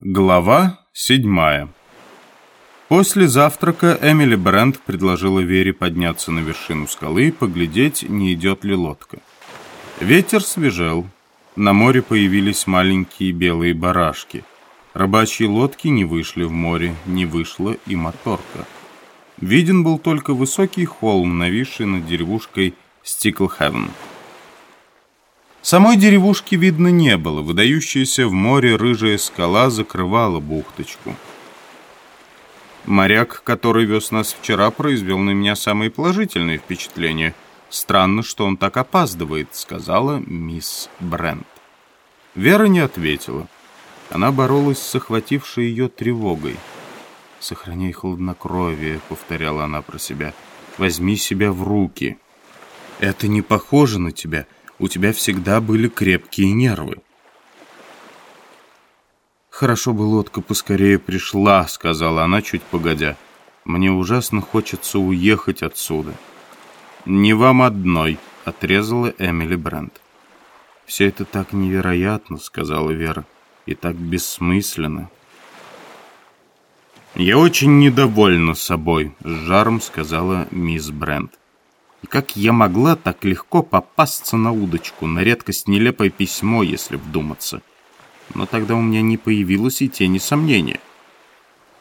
Глава седьмая После завтрака Эмили Брент предложила Вере подняться на вершину скалы и поглядеть, не идет ли лодка. Ветер свежел. На море появились маленькие белые барашки. Рыбачьи лодки не вышли в море, не вышла и моторка. Виден был только высокий холм, нависший над деревушкой Стиклхевен. Самой деревушки видно не было, выдающаяся в море рыжая скала закрывала бухточку. Моряк, который вез нас вчера, произвел на меня самые положительные впечатления. «Странно, что он так опаздывает», — сказала мисс Брент. Вера не ответила. Она боролась с охватившей ее тревогой. «Сохраняй хладнокровие», — повторяла она про себя. «Возьми себя в руки». «Это не похоже на тебя», — у тебя всегда были крепкие нервы. «Хорошо бы лодка поскорее пришла», — сказала она чуть погодя. «Мне ужасно хочется уехать отсюда». «Не вам одной», — отрезала Эмили Брент. «Все это так невероятно», — сказала Вера, — «и так бессмысленно». «Я очень недовольна собой», — с жаром сказала мисс Брент. И как я могла так легко попасться на удочку, на редкость нелепое письмо, если вдуматься. Но тогда у меня не появилось и тени сомнения.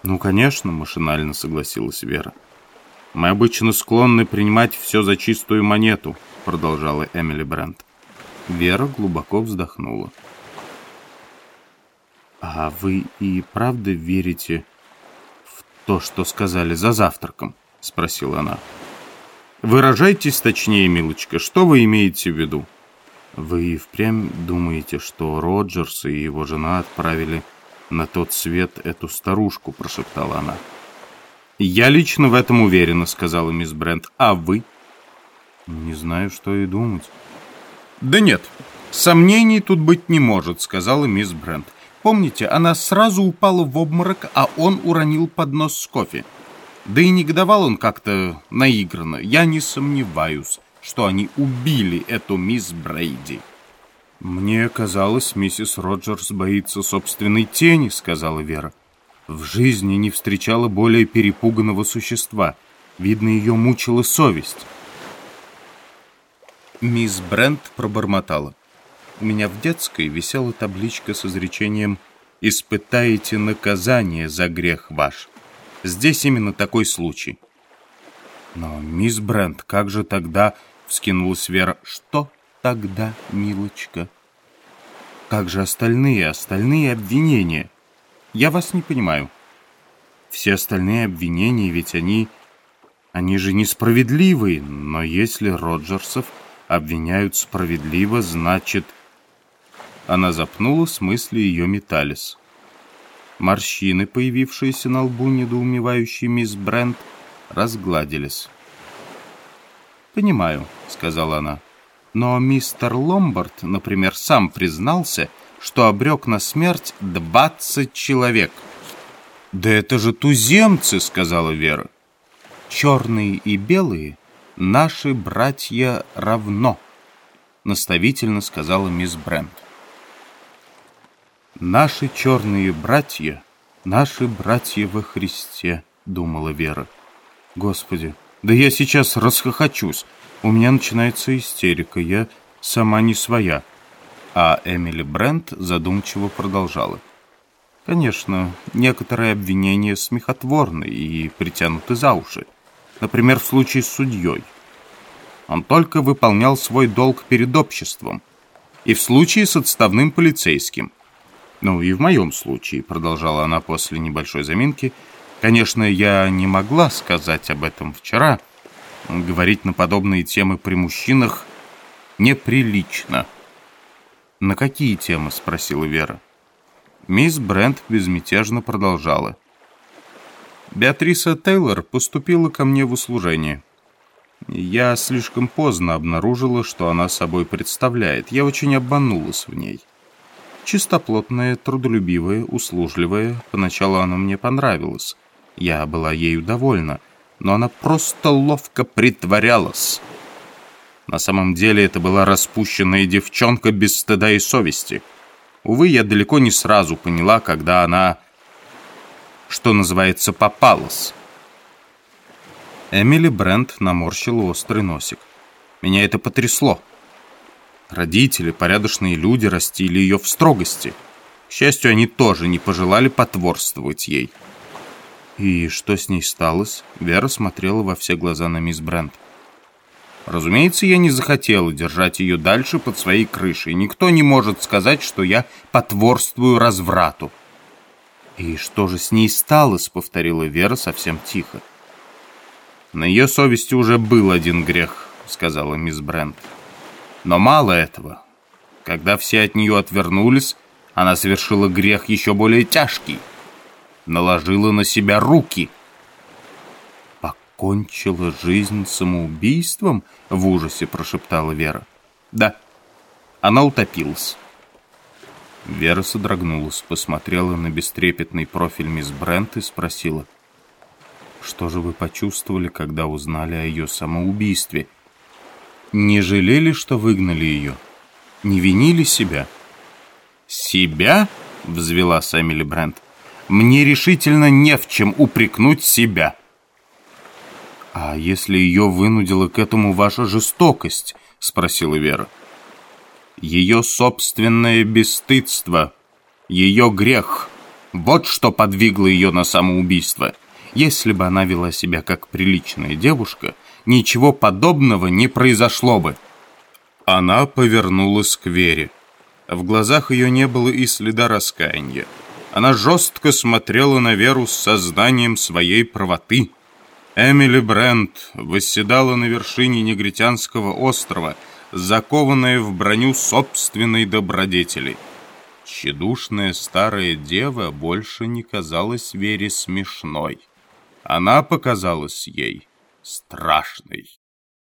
«Ну, конечно», — машинально согласилась Вера. «Мы обычно склонны принимать все за чистую монету», — продолжала Эмили Брент. Вера глубоко вздохнула. «А вы и правда верите в то, что сказали за завтраком?» — спросила она. Выражайтесь точнее, милочка, что вы имеете в виду? Вы впрямь думаете, что Роджерс и его жена отправили на тот свет эту старушку, прошептала она. Я лично в этом уверена, сказала мисс Брент. А вы? Не знаю, что и думать. Да нет, сомнений тут быть не может, сказала мисс Брент. Помните, она сразу упала в обморок, а он уронил поднос с кофе. Да и негодовал он как-то наигранно. Я не сомневаюсь, что они убили эту мисс Брейди. «Мне казалось, миссис Роджерс боится собственной тени», — сказала Вера. «В жизни не встречала более перепуганного существа. Видно, ее мучила совесть». Мисс Брент пробормотала. «У меня в детской висела табличка с изречением «Испытаете наказание за грех ваш». Здесь именно такой случай. Но, мисс Брент, как же тогда... Вскинулась Вера. Что тогда, милочка? Как же остальные, остальные обвинения? Я вас не понимаю. Все остальные обвинения, ведь они... Они же несправедливые. Но если Роджерсов обвиняют справедливо, значит... Она запнулась, мысли ее метались. Морщины, появившиеся на лбу недоумевающей мисс Брент, разгладились. «Понимаю», — сказала она. «Но мистер Ломбард, например, сам признался, что обрек на смерть двадцать человек». «Да это же туземцы», — сказала Вера. «Черные и белые — наши братья равно», — наставительно сказала мисс Брент. «Наши черные братья, наши братья во Христе», — думала Вера. «Господи, да я сейчас расхохочусь. У меня начинается истерика, я сама не своя». А Эмили Брент задумчиво продолжала. Конечно, некоторые обвинения смехотворны и притянуты за уши. Например, в случае с судьей. Он только выполнял свой долг перед обществом. И в случае с отставным полицейским. Ну и в моем случае, продолжала она после небольшой заминки, конечно, я не могла сказать об этом вчера. Говорить на подобные темы при мужчинах неприлично. На какие темы? спросила Вера. Мисс Брент безмятежно продолжала. Беатриса Тейлор поступила ко мне в услужение. Я слишком поздно обнаружила, что она собой представляет. Я очень обманулась в ней. Чистоплотная, трудолюбивая, услужливая. Поначалу она мне понравилась. Я была ею довольна, но она просто ловко притворялась. На самом деле это была распущенная девчонка без стыда и совести. Увы, я далеко не сразу поняла, когда она, что называется, попалась. Эмили Брент наморщила острый носик. Меня это потрясло. Родители, порядочные люди, растили ее в строгости. К счастью, они тоже не пожелали потворствовать ей. «И что с ней сталось?» Вера смотрела во все глаза на мисс Брент. Разумеется, я не захотела держать ее дальше под своей крышей. Никто не может сказать, что я потворствую разврату. «И что же с ней сталось?» — повторила Вера совсем тихо. «На ее совести уже был один грех», — сказала мисс Брент. «Но мало этого. Когда все от нее отвернулись, она совершила грех еще более тяжкий. Наложила на себя руки» кончила жизнь самоубийством?» — в ужасе прошептала Вера. «Да, она утопилась». Вера содрогнулась, посмотрела на бестрепетный профиль мисс Брент и спросила. «Что же вы почувствовали, когда узнали о ее самоубийстве? Не жалели, что выгнали ее? Не винили себя?» «Себя?» — взвела Эмили Брент. «Мне решительно не в чем упрекнуть себя». «А если ее вынудила к этому ваша жестокость?» — спросила Вера. «Ее собственное бесстыдство, ее грех. Вот что подвигло ее на самоубийство. Если бы она вела себя как приличная девушка, ничего подобного не произошло бы». Она повернулась к Вере. В глазах ее не было и следа раскаяния. Она жестко смотрела на Веру с сознанием своей правоты. Эмили Брент восседала на вершине негритянского острова, закованная в броню собственной добродетели. Тщедушная старая дева больше не казалась Вере смешной. Она показалась ей страшной.